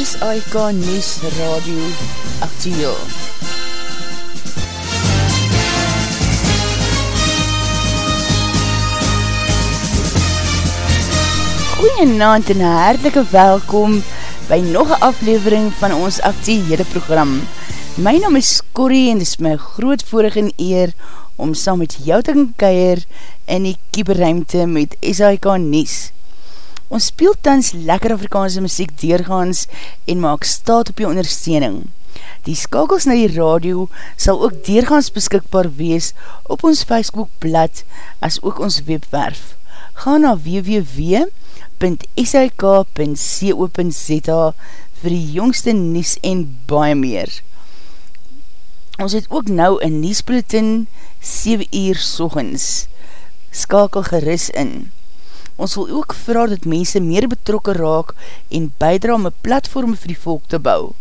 SAIK News Radio Actieel. Goeienaand en hartelike welkom by nog een aflevering van ons actiehede program. My naam is Corrie en dit is my groot voorig en eer om saam met jou te kan keir in die kieberruimte met SAIK News. Ons speel tans lekker Afrikaanse muziek deurgaans en maak staat op jou ondersteuning. Die skakels na die radio sal ook deurgaans beskikbaar wees op ons Facebookblad as ook ons webwerf. Ga na www.sik.co.za vir die jongste nies en baie meer. Ons het ook nou een niesbulletin 7 uur sogens. Skakel geris in. Ons wil ook vraag dat mense meer betrokken raak en bijdra om een platform vir die volk te bou.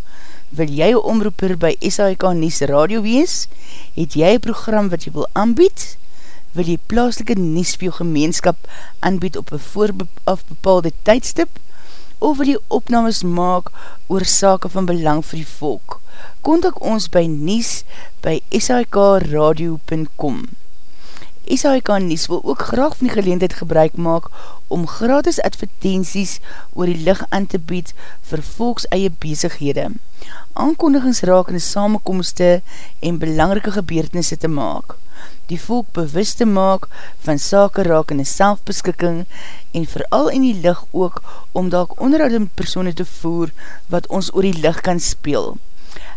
Wil jy een omroeper by SAIK Nies Radio wees? Het jy een program wat jy wil aanbied? Wil jy plaaslike Nies vir jou gemeenskap aanbied op een voorafbepaalde tydstip? Of wil jy opnames maak oor sake van belang vir die volk? Contact ons by Nies by sikradio.com SHK Nies wil ook graag van die geleendheid gebruik maak om gratis advertenties oor die licht aan te bied vir volks eie bezighede. Aankondigings raak in samenkomste en belangrike gebeurtenisse te maak. Die volk bewust te maak van sake raak in die selfbeskikking en vooral in die licht ook om daak onderhoud met persoene te voer wat ons oor die licht kan speel.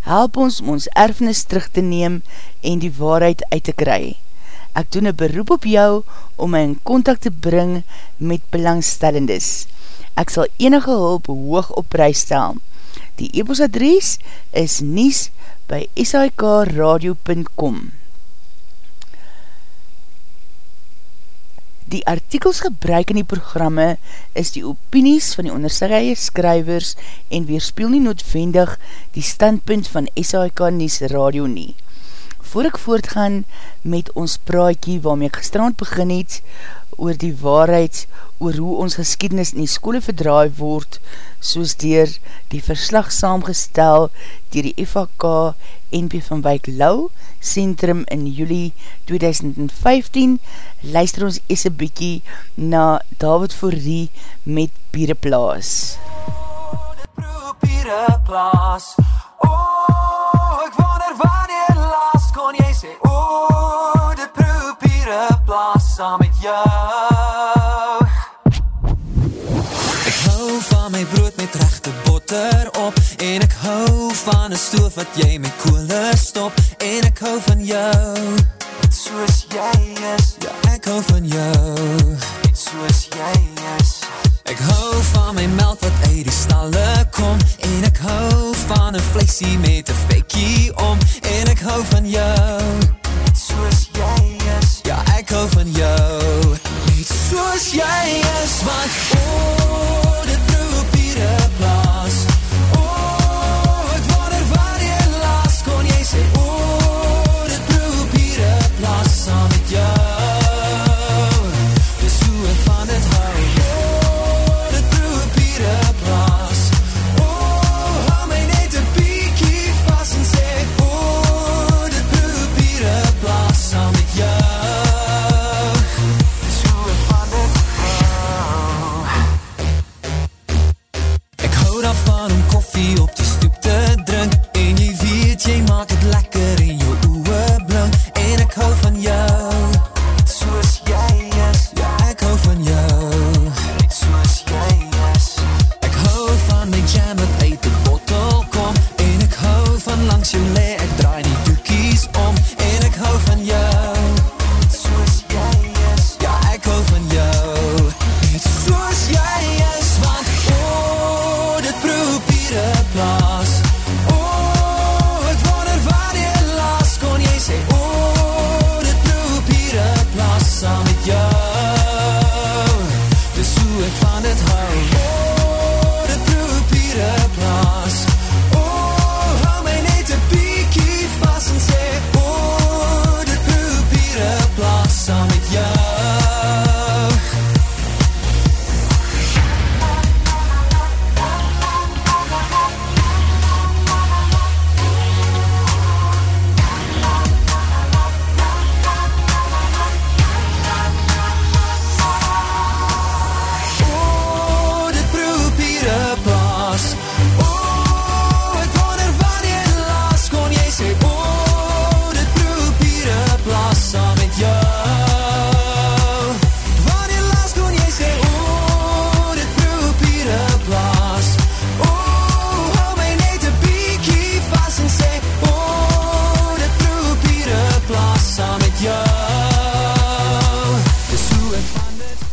Help ons om ons erfenis terug te neem en die waarheid uit te kry. Ek doen een beroep op jou om my in contact te bring met belangstellendes. Ek sal enige hulp hoog op prijs stel. Die e-postadries is nies by sikradio.com Die artikels gebruik in die programme is die opinies van die ondersiggeie skrywers en weerspeel nie noodwendig die standpunt van SAIK Nies Radio nie voor ek voortgaan met ons praatjie waarmee ek gestrand begin het oor die waarheid oor hoe ons geskiednis in die skole verdraai word soos dier die verslag saamgestel dier die FHK NP van Wijk Lau Centrum in juli 2015 luister ons ees een bykie na David Voorrie met Piereplaas Piereplaas Oh, ek wonder wanneer proe Piereplaas saam met jou. Ek hou van my brood met rechte botter op. En ek hou van een stoof wat jy met koole stop. En ek hou van jou. Net soos jy is. Ja, ek hou van jou. Net soos jy is. Ek hou van my melk wat uit die stalle kom. En ek hou van een vleesie met een spekkie om. En ek hou van jou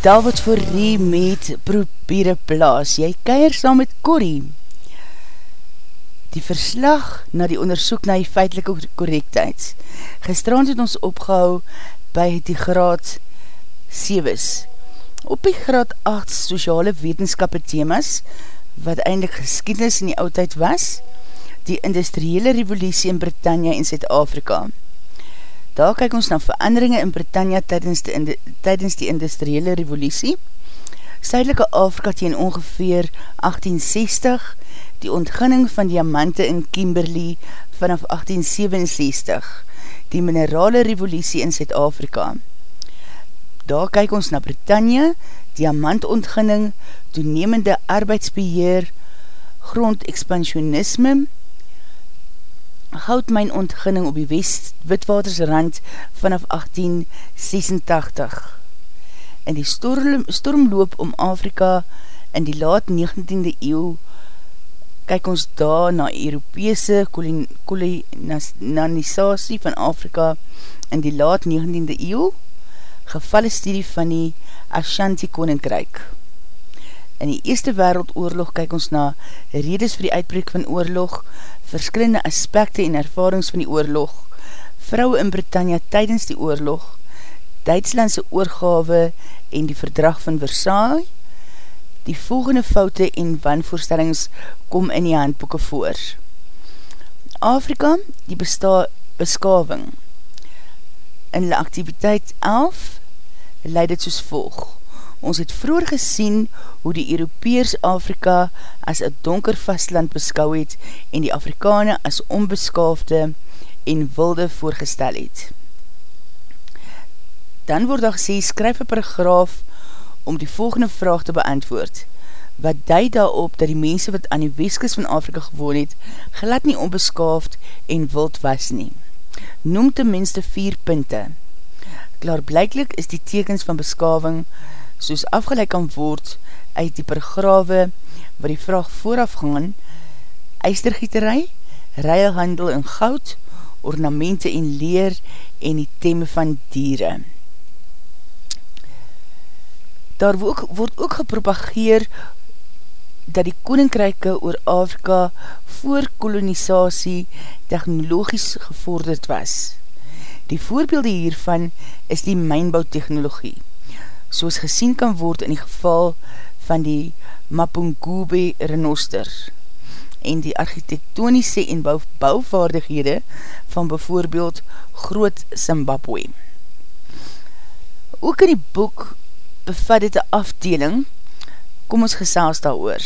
David Forrie met Probeere Plaas. Jy keir saam met Corrie. Die verslag na die onderzoek na die feitelike correctheid. Gestrand het ons opgehou by die graad 7's. Op die graad 8 sociale wetenskap themas, wat eindelijk geskiednis in die oudheid was, die industriele revolutie in Britannia en Zuid-Afrika. Daar kyk ons na veranderinge in Britannia tydens die, tydens die industriele revolutie. Suidelike Afrika teen ongeveer 1860, die ontginning van diamante in Kimberley vanaf 1867, die minerale revolutie in Zuid-Afrika. Daar kyk ons na Britannia, diamantontginning, toenemende arbeidsbeheer, grondexpansionisme, goudmijn ontginning op die West Witwatersrand vanaf 1886. In die storm, stormloop om Afrika in die laat 19e eeuw kyk ons daar na Europese kolonisatie van Afrika in die laat 19e eeuw, gevalle studie van die Ashanti Koninkryk. In die Eerste Wereldoorlog kyk ons na redes vir die uitbreek van oorlog, verskillende aspekte en ervarings van die oorlog, vrouwe in Britannia tydens die oorlog, Duitslandse oorgave en die verdrag van Versailles, die volgende foute en wanvoorstellings kom in die handboeken voor. Afrika, die besta beskaving. In die activiteit 11 leid het soos volg. Ons het vroeger gesien hoe die Europeers Afrika as een donker vastland beskou het en die Afrikane as onbeskaafde en wilde voorgestel het. Dan word daar gesê, skryf een paragraaf om die volgende vraag te beantwoord. Wat duid daarop dat die mense wat aan die weeskis van Afrika gewoon het, glad nie onbeskaafd en wild was nie. Noem ten minste vier punte. Klaarblijklik is die tekens van beskaving soos afgeleid kan word uit die paragrawe wat die vraag vooraf gaan, eistergieterij, ruilhandel in goud, ornamente en leer en die temme van dieren. Daar word ook gepropageer dat die koninkryke oor Afrika voor kolonisatie technologisch gevorderd was. Die voorbeelde hiervan is die mijnbouwtechnologie soos gesien kan word in die geval van die Mapungube renoster en die architectonische en bou, bouvaardighede van bijvoorbeeld Groot Zimbabwe. Ook in die boek bevat dit een afdeling, kom ons gesels daar oor.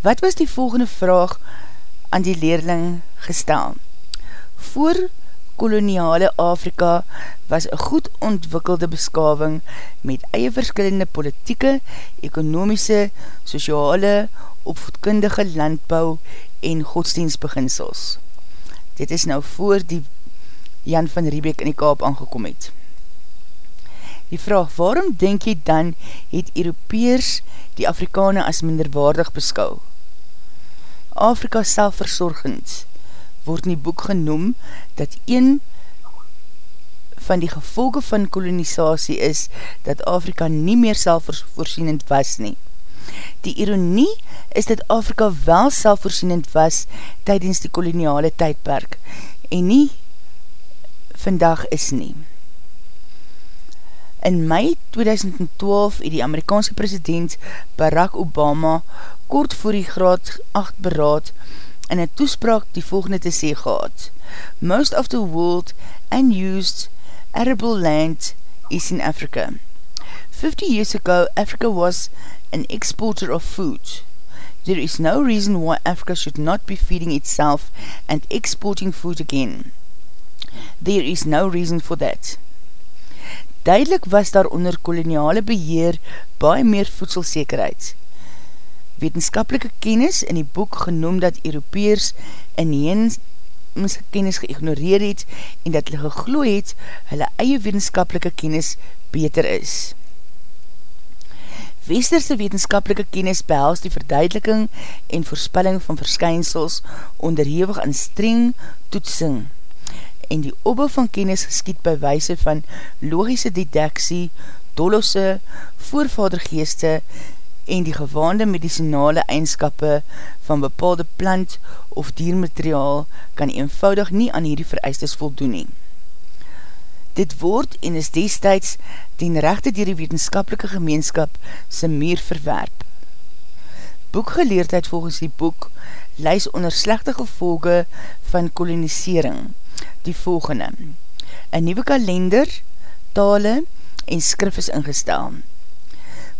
Wat was die volgende vraag aan die leerling gestel? Voor koloniale Afrika was een goed ontwikkelde beskawing met eie verskillende politieke, ekonomiese, sociale, opvoedkundige landbouw en godsdienstbeginsels. Dit is nou voor die Jan van Riebeek in die kaap aangekom het. Die vraag, waarom denk jy dan het Europeers die Afrikane as minderwaardig beskou? Afrika selfverzorgend, word in die boek genoem dat een van die gevolge van kolonisatie is dat Afrika nie meer selfvoorzienend was nie. Die ironie is dat Afrika wel selfvoorzienend was tydens die koloniale tydperk en nie vandag is nie. In mei 2012 het die Amerikaanse president Barack Obama kort voor die graad 8 beraad in een toespraak die volgende te sê gehad. Most of the world unused arable land is in Africa. 50 years ago, Africa was an exporter of food. There is no reason why Africa should not be feeding itself and exporting food again. There is no reason for that. Duidelik was daar onder koloniale beheer baie meer voedselsekerheid wetenskapelike kennis in die boek genoem dat Europeers inheens kennis geïgnoreer het en dat hulle gegloe het hulle eie wetenskapelike kennis beter is. Westerse wetenskapelike kennis behels die verduideliking en voorspelling van verskynsels onderhewig aan streng toetsing en die opbouw van kennis geskiet by wijse van logische didaksie, dolosse, voorvadergeeste en die gewaande medicinale eindskappe van bepaalde plant of diermateriaal kan eenvoudig nie aan hierdie vereistes voldoen nie. Dit word en is destijds ten rechte dier die wetenskapelike gemeenskap sy meer verwerp. Boekgeleerdheid volgens die boek lys onder slechte gevolge van kolonisering, die volgende. Een nieuwe kalender, tale en skrif is ingestel.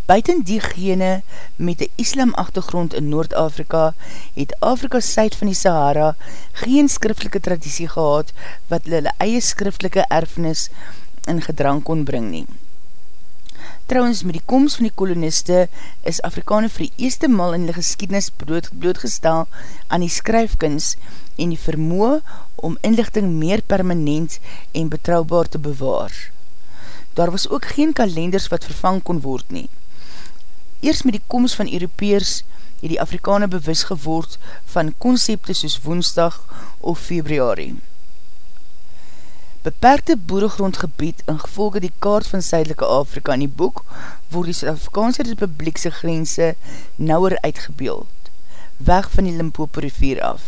Buiten diegene met die islam achtergrond in Noord-Afrika het Afrika syd van die Sahara geen skriftelike traditie gehad wat hulle eie skriftelike erfenis in gedrang kon bring nie. Trouwens, met die komst van die koloniste is Afrikaane vir die eerste mal in die geskiednis bloot, blootgestel aan die skryfkins en die vermoe om inlichting meer permanent en betrouwbaar te bewaar. Daar was ook geen kalenders wat vervang kon word nie. Eers met die komst van Europeers het die Afrikaane bewus geword van concepte soos woensdag of februari. Beperkte boeregrondgebied in gevolge die kaart van Zuidelike Afrika in die boek word die Suid-Afrikaanse Republiekse grense nauwer uitgebeeld, weg van die Limpopo rivier af.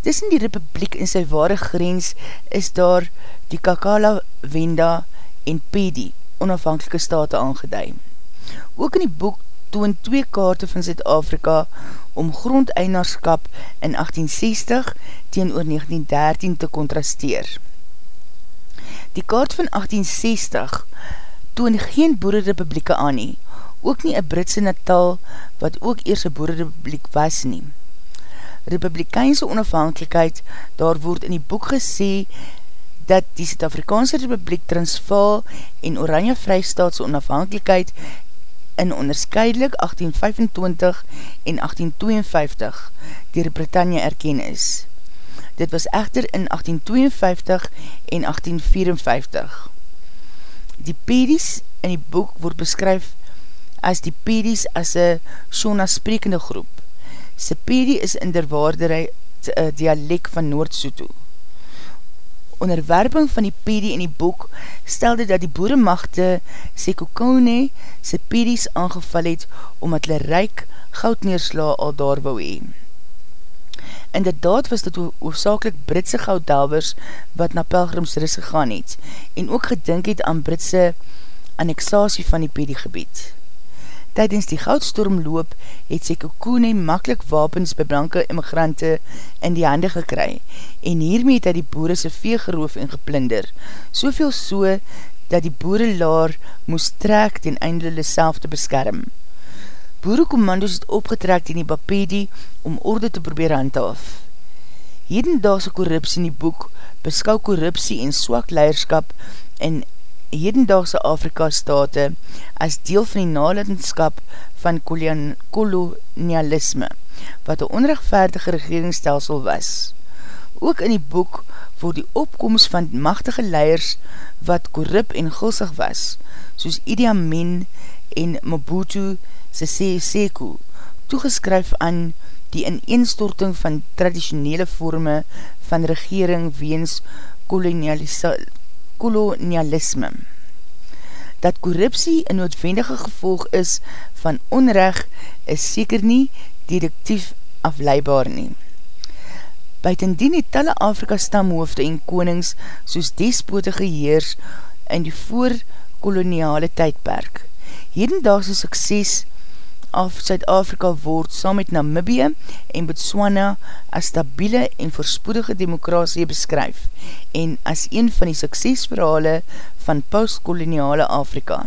Tussen die Republiek en sy ware grens is daar die Kakala, Wenda en Pedi, onafhankelike state aangeduid. Ook in die boek toon twee kaarte van Zuid-Afrika om grondeinaarskap in 1860 teen oor 1913 te contrasteer. Die kaart van 1860 toon geen boererepublieke aan nie, ook nie een Britse Natal wat ook eers een boererepubliek was nie. Republikeinse onafhankelijkheid, daar word in die boek gesê dat die Zuid-Afrikaanse Republiek Transvaal en Oranje Vrijstaatse onafhankelijkheid in onderscheidelik 1825 en 1852 dier Britannia erken is. Dit was echter in 1852 en 1854. Die pedies in die boek word beskryf as die pedies as een Shona sprekende groep. Se pedie is in der waarderheid een dialek van Noord-Soto onderwerping van die pedie in die boek stelde dat die boeremachte Sekokone sy pedies aangeval het omdat hulle ryk goud neersla al daar wou heen. Inderdaad was dit oorzakelik Britse gouddelwers wat na Pelgrimsris gegaan het en ook gedink het aan Britse annexatie van die pediegebied. Tijdens die goudstorm loop het Sekokune makkelijk wapens by blanke immigrante in die hande gekry en hiermee het hy die boere sy vee geroof en geplinder, soveel so dat die boere laar moes trek ten einde hulle self te beskerm. Boerekommandos het opgetrek ten die Bapedi om orde te probeer handhaaf. Hedendaagse korruptie in die boek beskou korruptie en swak leierskap in hedendaagse Afrika state as deel van die nalatenskap van kolonialisme, wat een onrechtvaardige regeringsstelsel was. Ook in die boek word die opkomst van machtige leiers wat korrup en gulsig was, soos Idi Amin en Mobutu Sese Seko, toegeskryf aan die ineenstorting van traditionele vorme van regering weens kolonialisatie kolonialisme. Dat korruptie een noodwendige gevolg is van onrecht is seker nie directief afleibaar nie. Buitendien het talle Afrika stamhoofde en konings soos despote geheers in die voorkoloniale tydperk. Hedendaagse sukses af Zuid-Afrika word saam met Namibie en Botswana as stabiele en voorspoedige demokrasie beskryf en as een van die suksesverhale van postkoloniale Afrika.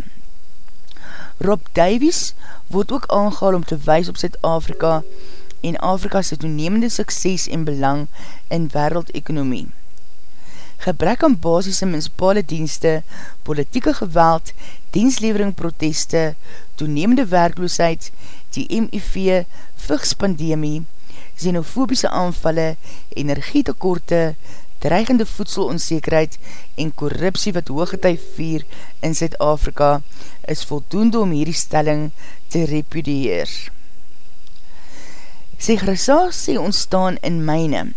Rob Davies word ook aangehaal om te wees op Zuid-Afrika en Afrika sy toenemende sukses en belang in wereldekonomie gebrek aan basisse municipale dienste, politieke geweld, dienslevering proteste, toenemende werkloosheid, die MIV, vugspandemie, xenofobiese aanvalle, energietekorte, dreigende voedselonzekerheid en korruptie wat hooggetij vier in Zuid-Afrika is voldoende om hierdie stelling te repudieer. Segregatie ontstaan in myne,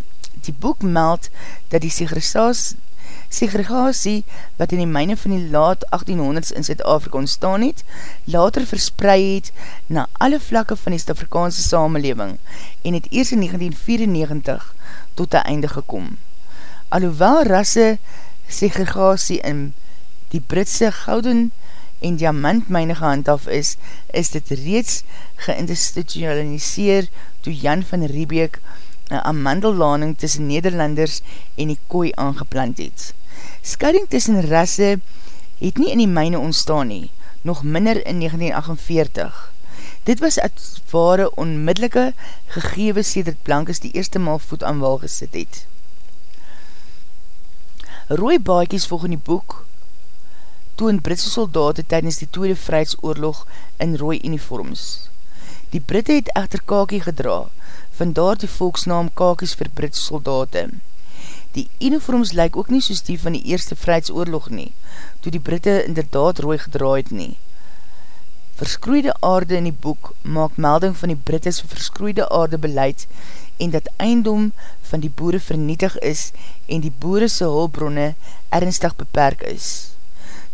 die boek meld dat die segregatie wat in die myne van die laat 1800s in Zuid-Afrika ontstaan het, later verspreid het na alle vlakke van die Stavrikaanse samenleving en het eers in 1994 tot die einde gekom. Alhoewel rasse segregatie in die Britse gouden en diamantmyne gehandhaf is, is dit reeds geïnstitutionaliseer toe Jan van Riebeek een amandellaning tussen Nederlanders en die kooi aangeplant het. Skudding tussen rasse het nie in die myne ontstaan nie, nog minder in 1948. Dit was het ware onmiddellike gegewe sedert Blankes die eerste maal voet aan wal gesit het. Rooi baiekies volg in die boek toon Britse soldaten tydens die Tweede Vrijheidsoorlog in rooi uniforms. Die Britte het echter kakie gedra, vandaar die volksnaam kakies vir Britse soldaten. Die uniforms lyk ook nie soos die van die Eerste Vrijheidsoorlog nie, toe die Britte inderdaad rooi gedraaid nie. Verskroeide aarde in die boek maak melding van die Brittes verskroeide aarde beleid en dat eindom van die boere vernietig is en die boere sy hulbronne ernstig beperk is.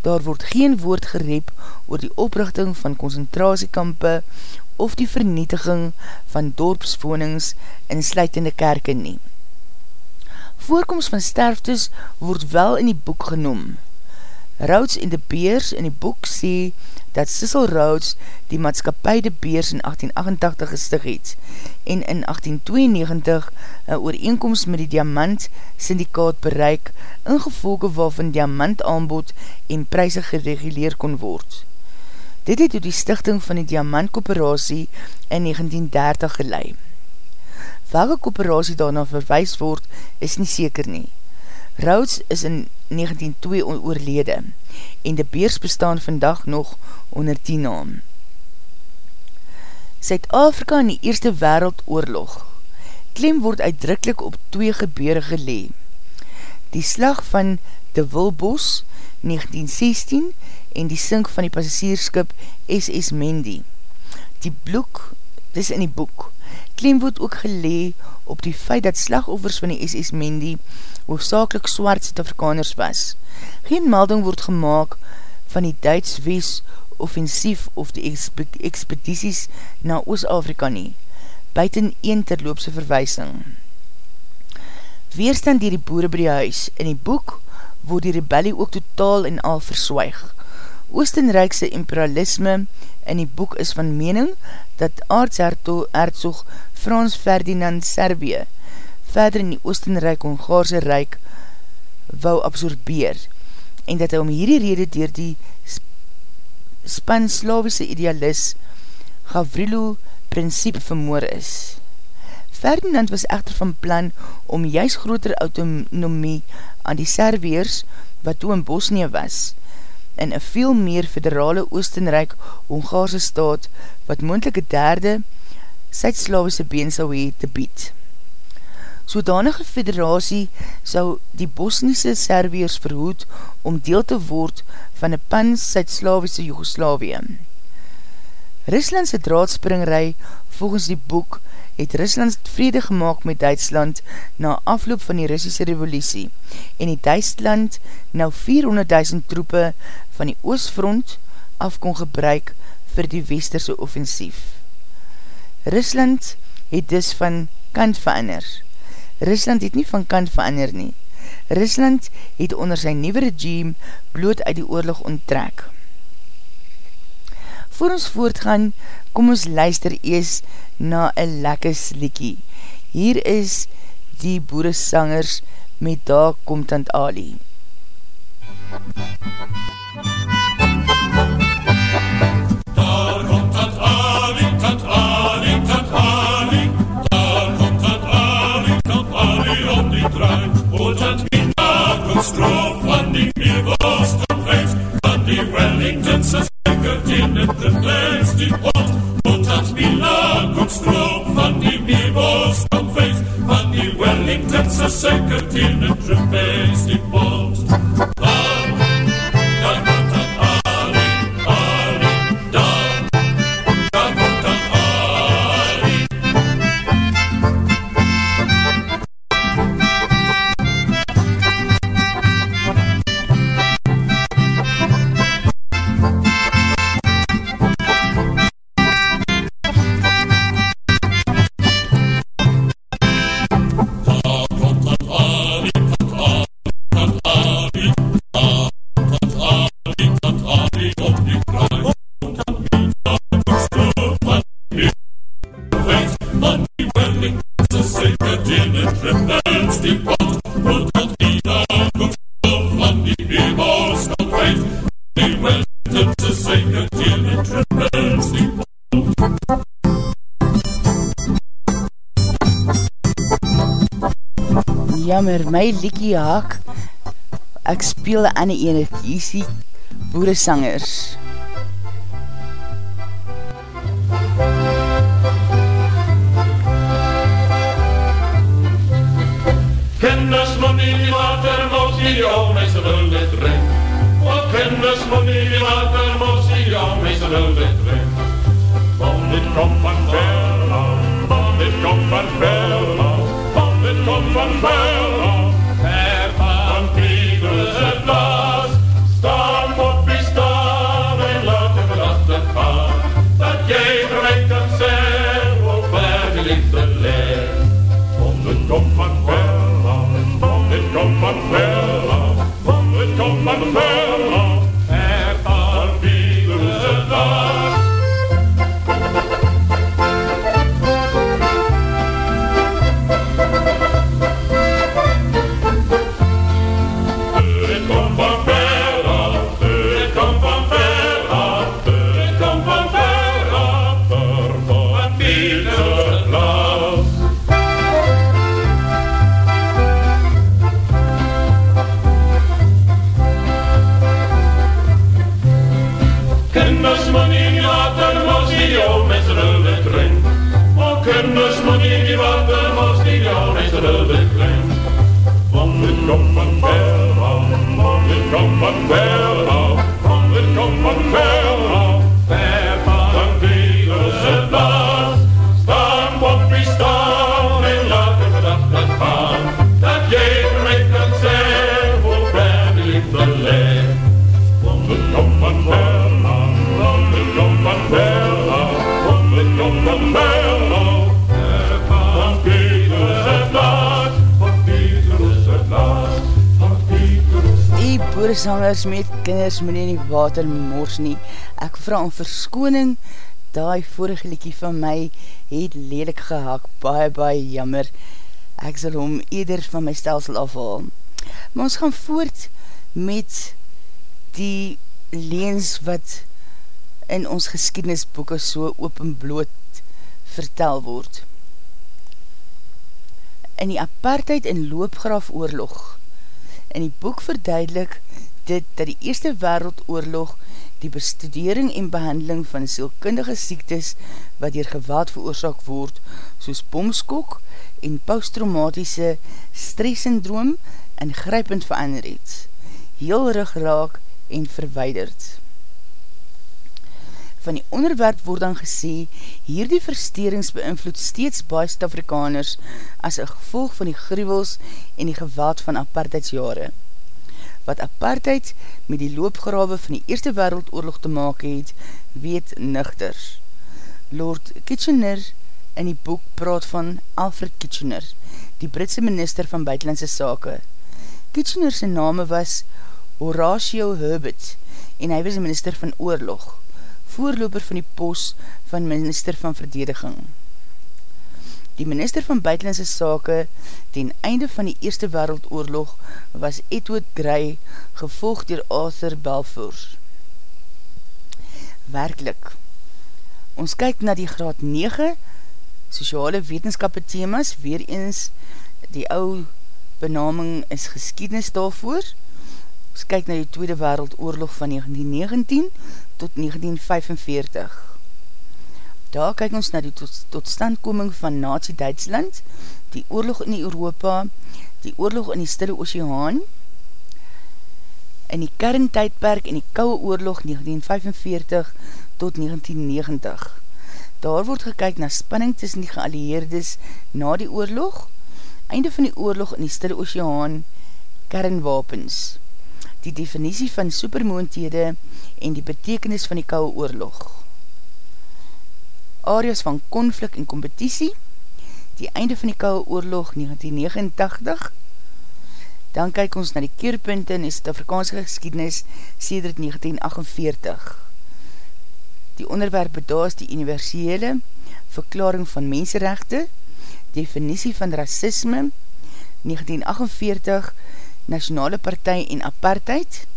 Daar word geen woord gerep oor die oprichting van concentratiekampe of die vernietiging van dorpswonings in sluitende kerke nie. Voorkomst van sterftes word wel in die boek genoem. Rhodes en de Beers in die boek sê dat Sissel Rhodes die maatskapie de Beers in 1888 gestig het en in 1892 een ooreenkomst met die diamant syndikaat bereik ingevolge waarvan diamant aanbod en prijse gereguleer kon word. Dit het door die stichting van die Diamant Kooperatie in 1930 gelei. Welke kooperatie daarna verwijs word, is nie seker nie. Rhodes is in 1902 oorlede en de beers bestaan vandag nog onder die naam. Zuid-Afrika in die Eerste Wereldoorlog klem word uitdrukkelijk op twee gebeure gelee. Die slag van de Wilbos 1916 en die sink van die passagierskip SS Mendy. Die bloek, dis in die boek, klem word ook gelee op die feit dat slagoffers van die SS Mendy hoofdzakelik swart Zuid-Afrikaners was. Geen melding word gemaakt van die Duits West offensief of die expedities na Oost-Afrika nie, buiten een terloopse verwysing. Weerstand dier die boere by die huis. In die boek word die rebellie ook totaal en al verswijg. Oostenrijkse imperialisme in die boek is van mening dat aardshertog Frans Ferdinand Servie verder in die Oostenrijk Hongaarse Rijk wou absorbeer en dat hy om hierdie rede dier die span-slavische idealist Gavrilo Principe vermoor is. Ferdinand was echter van plan om juist groter autonomie aan die Serviërs, wat toe in Bosnië was, in een veel meer federale Oostenrijk-Hongaarse staat, wat moendelike derde Suid-Slavische been sal hee te bied. Sodanige federatie sou die Bosniese Serviërs verhoed om deel te word van een pan-Suid-Slavische Jogoslavië. Ruslandse draadspringerij volgens die boek het Rusland vrede gemaakt met Duitsland na afloop van die Russische revolutie en het Duitsland nou 400.000 troepe van die Oostfront af kon gebruik vir die Westerse offensief. Rusland het dus van kant verander. Rusland het nie van kant verander nie. Rusland het onder sy nieuwe regime bloot uit die oorlog onttrek. Voor ons voortgaan, kom ons luister ees na een lekker sliekie. Hier is die boeresangers met Daar kom Tant Ali. Daar jammer, my liekie haak, ek speel aan die ene, hier is die boeresangers. Die boeresangers met kinders moet nie water mors nie. Ek vraag om verskoning, daai vorige liekie van my het lelik gehak, baie baie jammer. Ek sal hom eerder van my stelsel afhaal. Maar ons gaan voort met die leens wat in ons geskiednisboeken so openbloot vertel word. In die apartheid en loopgraaf oorlog In die boek verduidelik dit dat die Eerste Wereldoorlog die bestudering en behandeling van sielkundige siektes wat dier geweld veroorzaak word, soos bomskok en posttraumatiese stresssyndroom ingrypend verander het, heel rig raak en verweiderd. Van die onderwerp word dan gesê, hierdie versterings beïnvloed steeds baie Stafrikaners as een gevolg van die gruwels en die geweld van apartheidsjare. Wat apartheid met die loopgrawe van die Eerste Wereldoorlog te maak het, weet nuchter. Lord Kitchener in die boek praat van Alfred Kitchener, die Britse minister van Buitenlandse Sake. Kitchener sy name was Horatio Herbert en hy was die minister van oorlog voorloper van die pos van minister van verdediging. Die minister van buitenlandse sake ten einde van die Eerste Wereldoorlog was Edward Grey gevolg dier Arthur Balfour. Werklik, ons kyk na die graad 9 sociale wetenskappe themas, weer eens die ou benaming is geskiednis daarvoor, ons kyk na die Tweede Wereldoorlog van 1919 tot 1945. Daar kyk ons na die tot, totstandkoming van Nazi Duitsland, die oorlog in Europa, die oorlog in die Stille Oceaan, in die kerntijdperk en die kouwe oorlog 1945 tot 1990. Daar word gekyk na spanning tussen die geallieerdes na die oorlog, einde van die oorlog in die Stille Oceaan, kernwapens die definitie van supermoonthede en die betekenis van die kouwe oorlog. Areas van konflik en competitie, die einde van die kouwe oorlog 1989, dan kyk ons na die keerpunte in die Suid-Afrikaanse geschiedenis sedert 1948. Die onderwerp bedaas die universele verklaring van menserechte, definitie van racisme, 1948, Nationale Partij en Apartheid,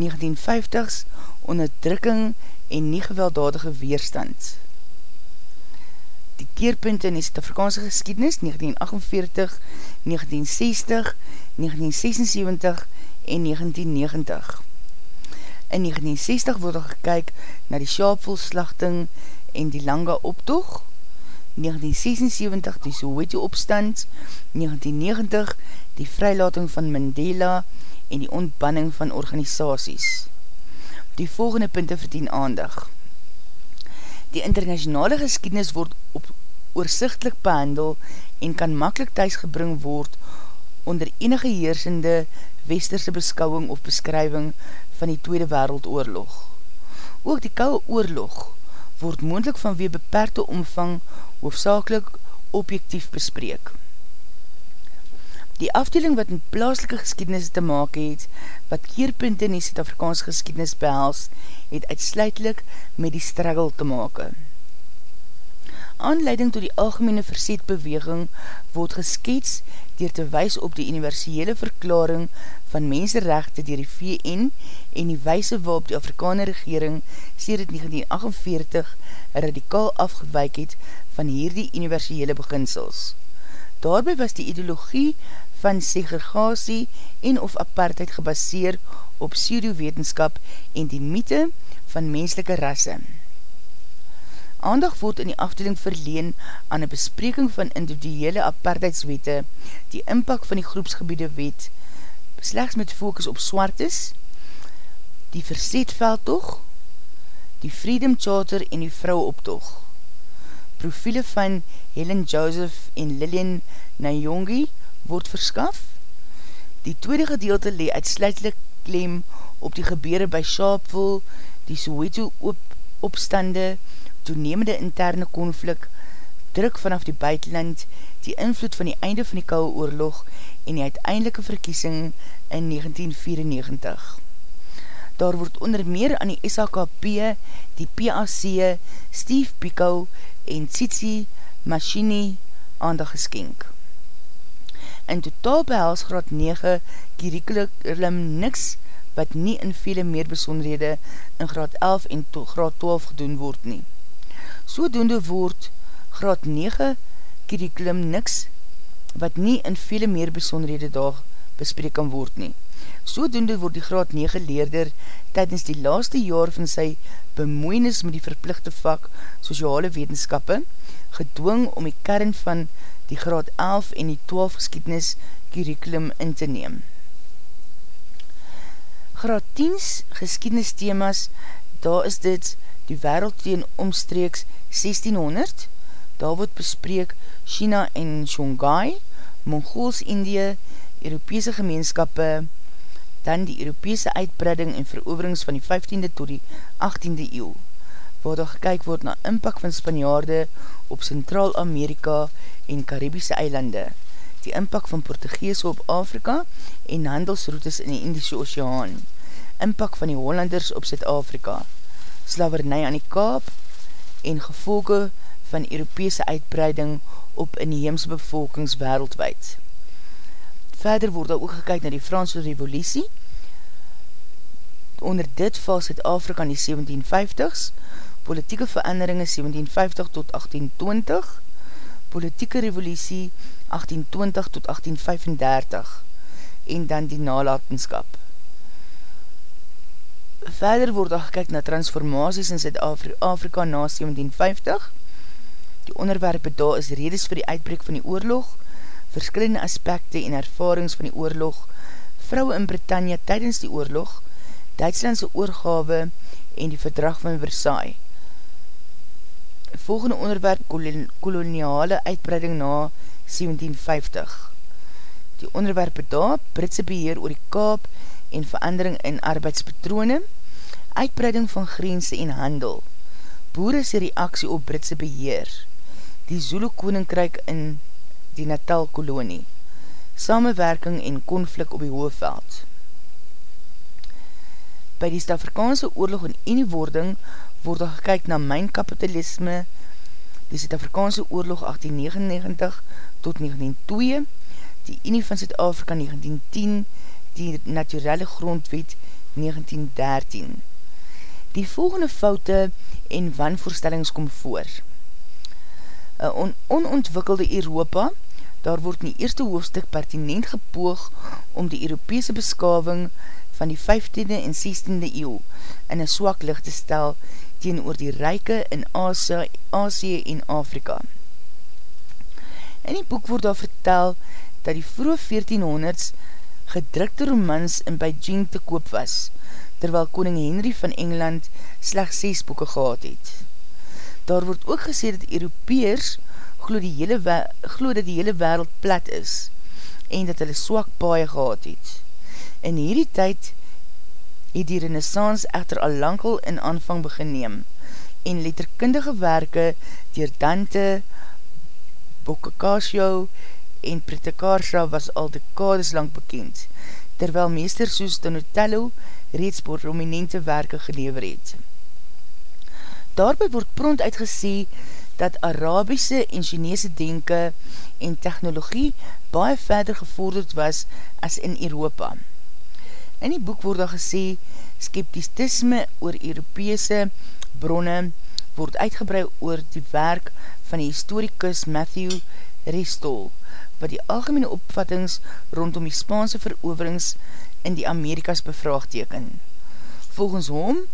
1950s, onderdrukking en nie gewelddadige weerstand. Die keerpunte in die Suid-Afrikaanse geskiednis 1948, 1960, 1976 en 1990. In 1960 word gekyk na die Sjaapvolslachting en die Langa optoog, 1976 die Soweto opstand, 1990 die vrylating van Mandela en die ontbanning van organisaties. Die volgende punte verdien aandag. Die internationale geskiednis word op oorzichtlik behandel en kan makkelijk thuisgebring word onder enige heersende westerse beskouwing of beskrywing van die Tweede Wereldoorlog. Ook die kouwe oorlog word moendlik vanweer beperkte omvang hoofdzakelik objectief bespreek. Die afdeling wat in plaaslike geskiednis te maak het, wat keerpunte in die Zuid-Afrikaanse geskiednis behels, het uitsluitlik met die struggle te make aanleiding tot die algemene versetbeweging word geskets dier te wys op die universele verklaring van menserechte dier die VN en die wyse waarop die Afrikaane regering sêr het 1948 radikaal afgewyk het van hierdie universele beginsels. Daarby was die ideologie van segregatie en of apartheid gebaseer op pseudo-wetenskap en die mythe van menslike rasse. Aandag word in die afdeling verleen aan een bespreking van individuele apartheidswete, die inpak van die groepsgebiede wet, slechts met focus op swartes, die verzetveldtog, die Freedom Charter en die vrouwoptog. Profiele van Helen Joseph en Lillian Nyongi word verskaf. Die tweede gedeelte lee uitsluitlik klem op die gebeure by Sharpeville, die Soweto op, opstande, toenemende interne konflik, druk vanaf die buitenland, die invloed van die einde van die kouwe oorlog en die uiteindelike verkiesing in 1994. Daar word onder meer aan die SAKP, die PAC, Steve Pico en Tsitsi Machini aandag geskenk. In totaal behels graad 9 curriculum niks wat nie in vele meer besonderhede in graad 11 en graad 12 gedoen word nie. Sodoende word graad 9 curriculum niks wat nie in vele meer besonderhede daar bespreek kan word nie. Sodoende word die graad 9 leerder tydens die laaste jaar van sy bemoeienis met die verplichte vak sociale wetenskappe gedwong om die kern van die graad 11 en die 12 geskiednis curriculum in te neem. Graad 10 geskiednis themas, daar is dit die wereld teen omstreeks 1600, daar word bespreek China en Shanghai, Mongools Indië, Europese gemeenskappe, dan die Europese uitbreiding en veroverings van die 15de tot die 18de eeuw, waar daar gekyk word na inpak van Spanjaarde op Centraal-Amerika en Caribiese eilande, die inpak van Portugeese op Afrika en handelsroutes in die Indische Oceaan, inpak van die Hollanders op Zuid-Afrika, slavernij aan die Kaap en gevolge van Europese uitbreiding op inheemse bevolkings wereldwijd. Verder word ook gekyk na die Franse revolutie. Onder dit val Zuid-Afrika in die 1750s, politieke veranderinge 1750 tot 1820, politieke revolutie 1820 tot 1835 en dan die nalatenskap. Verder word daar gekyk na transformaties in Zuid-Afrika na 1750. Die onderwerpe daar is redes vir die uitbreek van die oorlog, verskillende aspekte en ervarings van die oorlog, vrouwe in Britannia tydens die oorlog, Duitslandse oorgawe en die verdrag van Versailles. Volgende onderwerp koloniale uitbreiding na 1750. Die onderwerpe daar, Britse beheer oor die kaap en verandering in arbeidspatrone, uitbreiding van grense en handel, boere sy reaksie op Britse beheer, die Zulu koninkryk in die Natal kolonie, samenwerking en konflik op die hoofveld. By die Stafrikaanse oorlog en uniewording word al gekyk na myn kapitalisme, die Zuid-Afrikaanse oorlog 1899 tot 1902, die Unie van Zuid-Afrika 1910, die naturelle grondwet 1913. Die volgende foute en wanvoorstellings kom voor. een on onontwikkelde Europa, daar word in die eerste hoofdstuk pertinent gepoog om die Europese beskawing van die 15de en 16de eeuw in een swak licht te stel teen oor die reike in Asie, en Afrika. In die boek word daar vertel dat die vroeg 1400s gedrukte romans in Beijing te koop was, terwyl koning Henry van Engeland slechts 6 boeken gehad het. Daar word ook gesê dat Europeers glo, die hele glo dat die hele wereld plat is en dat hulle swak paie gehad het. In hierdie tyd het die renaissance echter al langkel in aanvang begin neem en letterkundige werke dier Dante, Boccaccio en Pretekarsra was al dekades lang bekend, terwyl meester soos Donatello reeds prominente werke gelever het. Daarby word pront uitgesê dat Arabische en Chinese denke en technologie baie verder gevorderd was as in Europa. In die boek word daar gesê, skeptisisme oor Europese bronne word uitgebrei oor die werk van die historikus Matthew Restol, wat die algemene opvattings rondom die Spaanse veroverings in die Amerikas bevraagteken. Volgens hom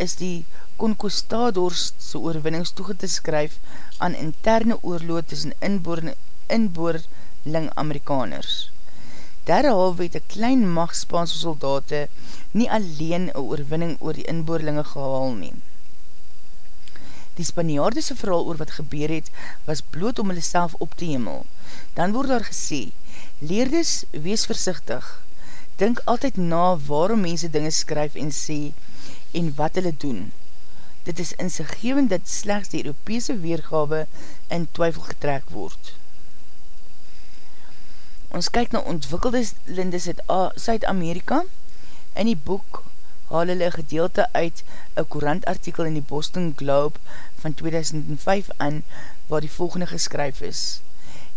is die Conquistadors se oorwinnings toege te skryf aan interne oorlood tussen inboorling Amerikaners. Derhalwe het een klein macht Spaanse soldate nie alleen een oorwinning oor die inboorlinge gehaal neem. Die Spanjaardese verhaal oor wat gebeur het, was bloot om hulle self op te hemel. Dan word daar gesê, leerdes, wees versichtig, dink altyd na waarom mense dinge skryf en sê, en wat hulle doen. Dit is in sy dat slechts die Europese weergawe in twyfel getrek word. Ons kyk na ontwikkelde linde Zuid-Amerika. In die boek haal hulle gedeelte uit een korantartikel in die Boston Globe van 2005 aan waar die volgende geskryf is.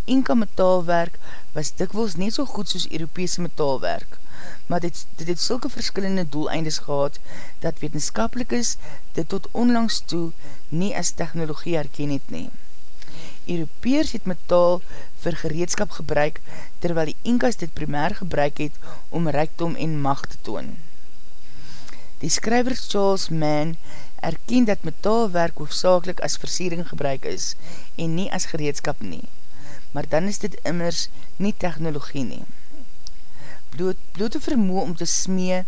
Inka metaalwerk was dikwels net so goed soos Europese metaalwerk, maar dit, dit het sulke verskillende doeleindes gehad dat wetenskapelik is dit tot onlangs toe nie as technologie herken het neem. Europeers het metaal vir gereedskap gebruik, terwyl die Inkas dit primair gebruik het om rijkdom en macht te toon. Die skryver Charles Mann erken dat metaalwerk hoofdzakelik as versiering gebruik is en nie as gereedskap nie. Maar dan is dit immers nie technologie nie. Bloot, blote vermoe om te smee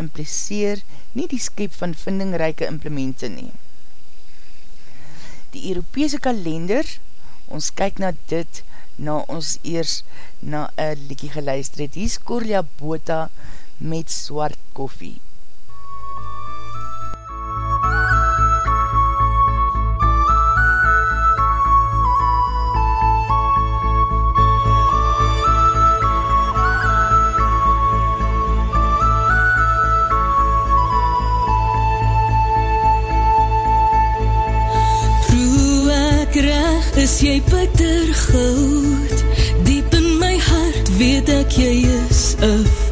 impliseer nie die skep van vindingryke implemente nie. Die Europese kalender, ons kyk na dit, na ons eers na een liekie geluister het. Hier is Corlia Bota met swart koffie. Jy bitter goud. Diep in my hart weet ek jy is een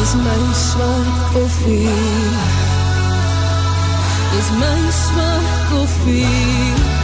is my swart koffie. Is my swart koffie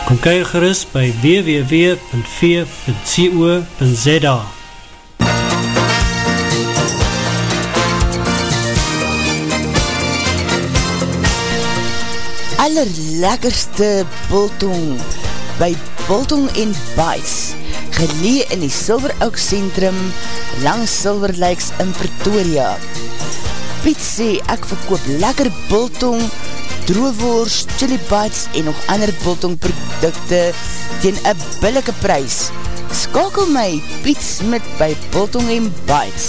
Kom kyk gerust by www.v.co.za Allerlekkerste Bultong by Bultong en Bites gelee in die Silver Oak Centrum langs Silver Lakes in Pretoria. Piet sê ek verkoop lekker Bultong droewoers, chili bites en nog ander biltong producte teen een billike prijs. Skakel my Piet Smit by Biltong en Bites.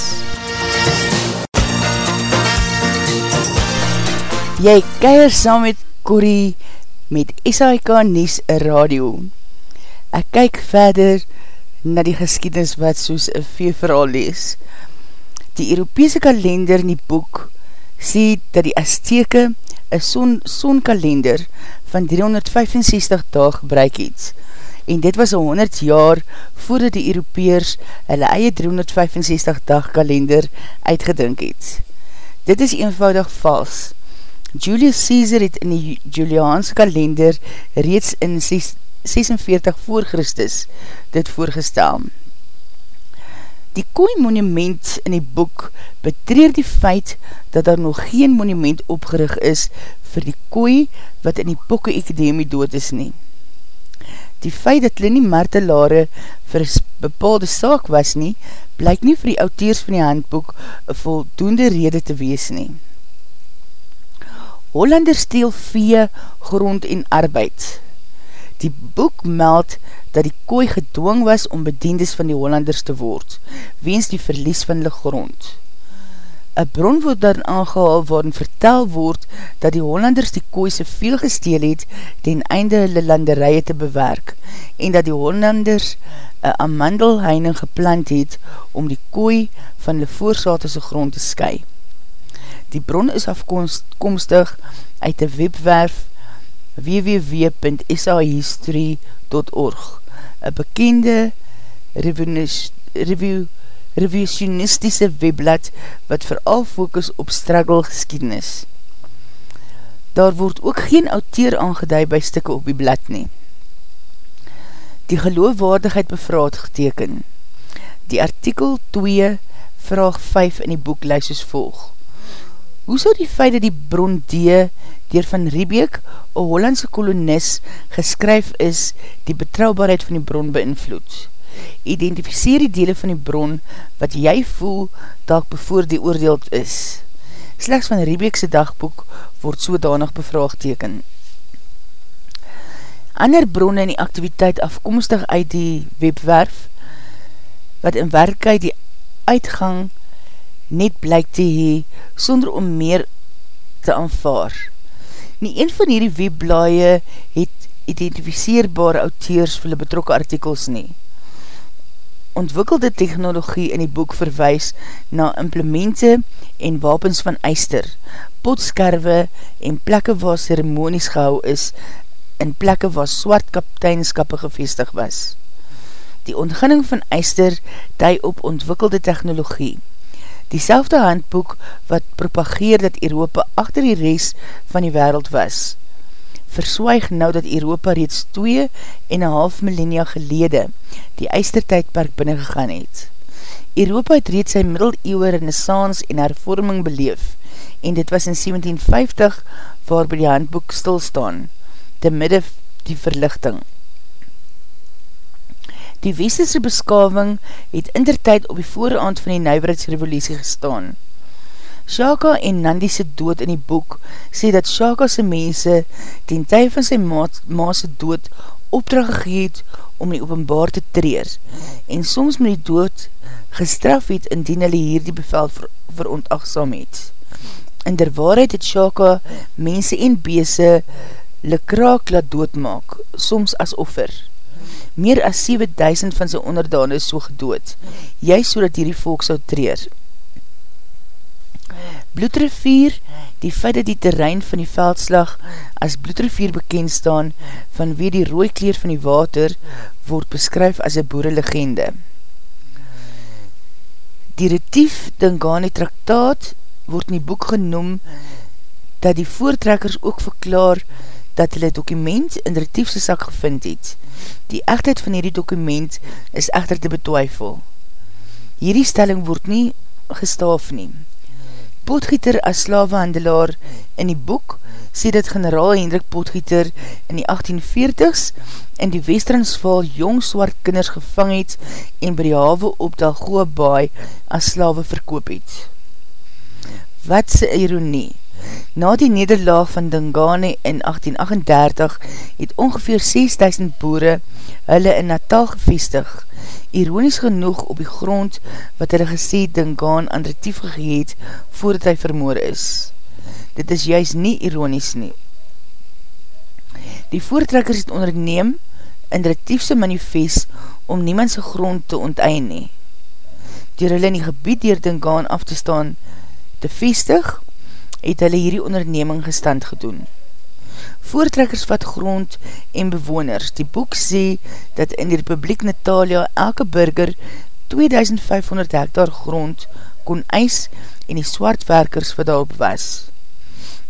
Jy keir saam met Corrie met SAIK Nies Radio. Ek kyk verder na die geschiedenis wat soos een veeverhaal lees. Die Europese kalender in die boek sê dat die Azteke een son, sonkalender van 365 dag gebruik het. En dit was 100 jaar voordat die Europeers hulle eie 365 dag kalender uitgedink het. Dit is eenvoudig vals. Julius Caesar het in die Juliaanse kalender reeds in 46 voor Christus dit voorgestel. Die kooi monument in die boek betreer die feit dat daar nog geen monument opgerig is vir die kooi wat in die Pokke Akademie dood is nie. Die feit dat nie martelare vir bepaalde saak was nie, blyk nie vir die auteurs van die handboek een voldoende rede te wees nie. Hollander steel vee, grond en arbeid. Die boek meld dat die kooi gedwong was om bediendes van die Hollanders te word, weens die verlies van die grond. Een bron word daar aangehaal waarin vertel word dat die Hollanders die kooi se veel gesteel het ten einde hulle landerije te bewerk en dat die Hollanders een amandelheining geplant het om die kooi van die voorsatelse grond te sky. Die bron is afkomstig uit die webwerf www.sahistory.org een bekende revisionistische webblad wat vooral focus op struggle geskiednis. Daar word ook geen auteur aangeduid by stikke op die blad nie. Die geloofwaardigheid bevraad geteken. Die artikel 2 vraag 5 in die boek luis soos volg. Hoe sal die feit dat die bron D dier van Riebeek, een Hollandse kolonis, geskryf is die betrouwbaarheid van die bron beïnvloed? Identificeer die dele van die bron wat jy voel dat bevoor die oordeeld is. Slechts van Riebeekse dagboek word sodanig bevraagteken. Ander bronne in die activiteit afkomstig uit die webwerf, wat in werkheid die uitgang net blyk te hee, sonder om meer te aanvaar. Nie een van hierdie webblaie het identificeerbare auteurs vir die betrokke artikels nie. Ontwikkelde technologie in die boek verwijs na implemente en wapens van eister, potskerwe en plekke waar ceremonies gehou is in plekke waar swart kapteinskappe gevestig was. Die ontginning van eister dui op ontwikkelde technologie. Die selfde handboek wat propageer dat Europa achter die res van die wereld was, verswaig nou dat Europa reeds 2 en een half millennia gelede die eistertijdperk binnengegaan het. Europa het reeds sy middeleeuwe renaissance en hervorming beleef en dit was in 1750 waarby die handboek stilstaan, te midde die verlichting. Die westerse beskawing het indertijd op die voorhand van die Nijwerheidsrevolutie gestaan. Shaka en Nandi dood in die boek sê dat Shaka se mense ten tyd van sy maase dood opdracht gegeet om die openbaar te treer en soms met die dood gestraf het indien hulle hier die bevel ver, verontagsam het. In der waarheid het Shaka mense en bese le kraak laat doodmaak, soms as offer. Meer as 7000 van sy onderdane is so gedood, juist so dat hierdie volk sal treer. Bloedrivier, die feit dat die terrein van die veldslag as bloedrivier bekend staan vanwe die rooi kleer van die water word beskryf as een boerelegende. Die retief Dingane traktaat word in die boek genoem dat die voortrekkers ook verklaar dat hulle dokument in retiefse sak gevind het. Die echtheid van hierdie dokument is echter te betwijfel. Hierdie stelling word nie gestaaf neem. Potgieter as slavehandelaar in die boek sê dat generaal Hendrik Potgieter in die 1840s in die Westransval jong swart kinders gevang het en by die hawe op Dalgoa baai as slave verkoop het. Wat sy ironie! Na die nederlaag van Dingane in 1838 het ongeveer 6000 boere hulle in Natal gevestig, ironies genoeg op die grond wat hulle gesê Dingane aan retief gegeet voordat hy vermoor is. Dit is juist nie ironies nie. Die voortrekkers het onderneem in retiefse manifest om niemandse grond te ontein nie. Door hulle in die gebied dier Dingane af te staan te vestig, het hulle hierdie onderneming gestand gedoen. Voortrekkers vat grond en bewoners. Die boek sê dat in die Republiek Natalia elke burger 2500 hektar grond kon eis en die swartwerkers wat daarop was.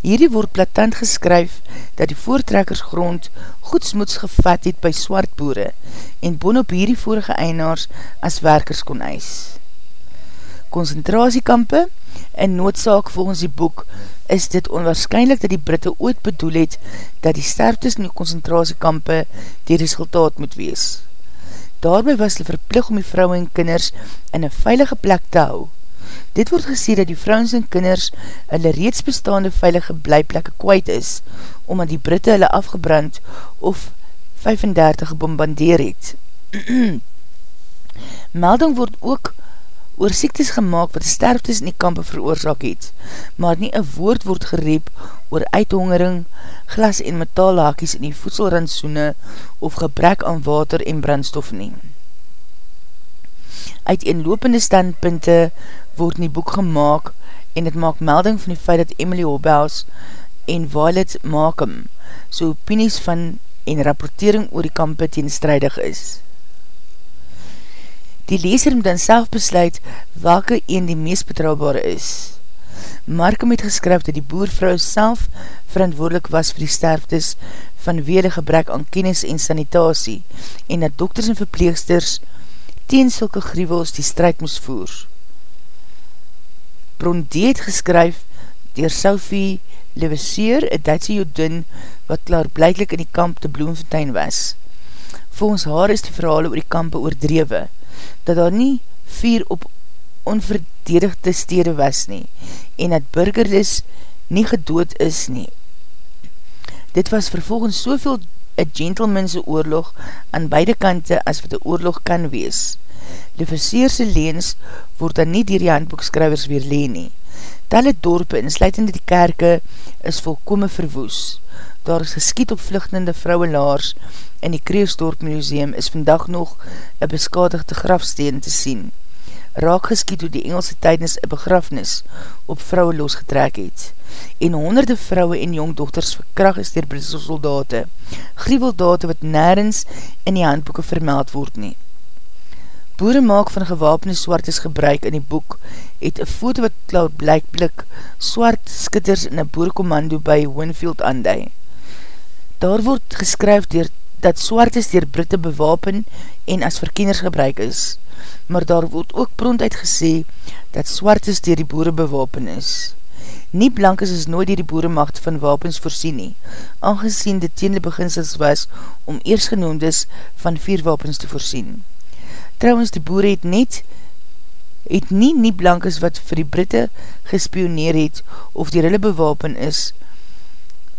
Hierdie word platant geskryf dat die voortrekkers grond goedsmoeds gevat het by swartboere en bon op hierdie vorige einaars as werkers kon eis. Concentratiekampe In noodzaak volgens die boek is dit onwaarschijnlijk dat die Britte ooit bedoel het dat die sterftes in die concentratiekampe die resultaat moet wees. Daarby was hulle verplig om die vrouwen en kinders in een veilige plek te hou. Dit word gesê dat die vrouwens en kinders hulle reeds bestaande veilige blijplekke kwijt is, omdat die Britte hulle afgebrand of 35 gebombandeer het. Melding word ook oor siektes gemaakt wat sterftes in die kampe veroorzaak het, maar nie een woord word gereep oor uithongering, glas en metaalhakies in die voedselrandsoene of gebrek aan water en brandstof neem. Uit eenlopende standpunte word in die boek gemaakt en het maak melding van die feit dat Emily Hobbels en Violet Markham so opinies van en rapportering oor die kampe teenstrijdig is. Die leser moet dan self besluit welke een die meest betrouwbare is. Markham het geskryf dat die boervrou self verantwoordelik was vir die sterftes vanweer die gebrek aan kennis en sanitasie en dat dokters en verpleegsters teen sulke grievels die strijd moes voer. Brondé het geskryf dier Sophie Leveseer, een Duitse jodin wat klaar blijklik in die kamp te Bloemfontein was. Volgens haar is die verhaal oor die kampe oordrewe, dat daar nie vier op onverdedigde stede was nie en dat burgerlis nie gedood is nie. Dit was vervolgens soveel een gentlemanse oorlog aan beide kante as wat een oorlog kan wees. De verseerse leens word dan nie dier die handboekskrywers weer leen nie. Talle dorpe en sluitende die kerke is volkome verwoes. Daar is geskiet op vluchtende vrouwelaars en die Kreeusdorp Museum is vandag nog een beskadigde grafsteen te sien. Raak geskiet hoe die Engelse tydens een begrafnis op vrouwe losgetrek het en honderde vrouwe en jongdochters verkracht is dier Britse soldate, grieweldate wat nergens in die handboeken vermeld word nie. Boere maak van gewapende swartes gebruik in die boek het een foto wat klaar blijkblik swart skitters in een boerekommando by Winfield aandui. Daar word geskryf dier, dat swartes dier Britte bewapen en as verkenners gebruik is, maar daar word ook pront uitgesê dat swartes dier die boere bewapen is. Nie blankes is nooit dier die boeremacht van wapens voorsien nie, aangezien dit teende beginsels was om eers genoemdes van vier wapens te voorsien. Trouwens, die boere het net het nie nie blankes wat vir die Britte gespioneer het of die hulle bewapen is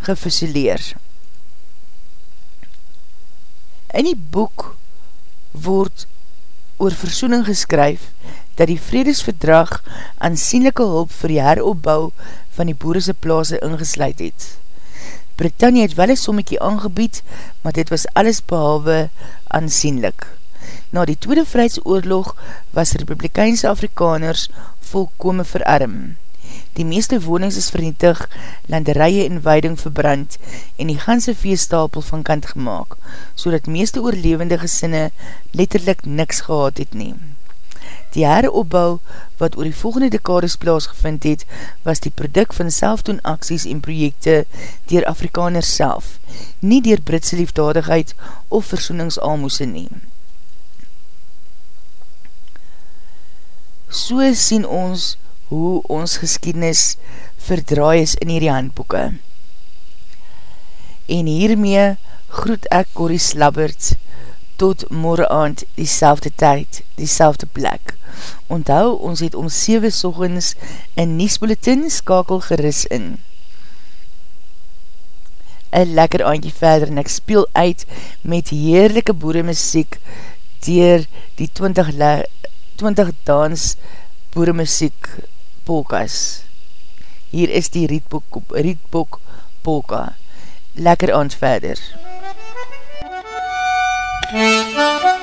gefusileer. In die boek word oor versoening geskryf dat die vredesverdrag aansienlijke hulp vir die heropbouw van die boerese plaase ingesluid het. Britannia het wel een sommekie aangebied, maar dit was alles behalwe aansienlik. Na die Tweede Vrijheidsoorlog was Republikeinse Afrikaners volkome verarm. Die meeste wonings is vernietig, landerije en weiding verbrand en die ganse veestapel van kant gemaakt, so dat meeste oorlevende gesinne letterlik niks gehad het neem. Die heropbouw wat oor die volgende dekades plaasgevind het, was die product van selfdoen acties en projekte dier Afrikaners self, nie dier Britse liefdadigheid of versoeningsalmoese neem. So sien ons hoe ons geskiednis verdraai is in hierdie handboeken. En hiermee groet ek Corrie Slabbert tot morgen aand die selfde tyd, die selfde plek. Onthou, ons het om 7 sorgens in Niesbulletin skakel geris in. Een lekker aandje verder en ek speel uit met heerlijke boeremuziek dier die 20, 20 dans boeremuziek polkas. Hier is die rietbok, rietbok polka. Lekker aand verder. MUZIEK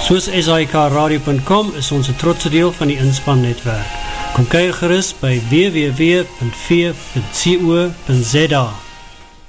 Soos SIKRadio.com is ons een trotse deel van die inspannetwerk. Kom kyk gerust by www.v.co.za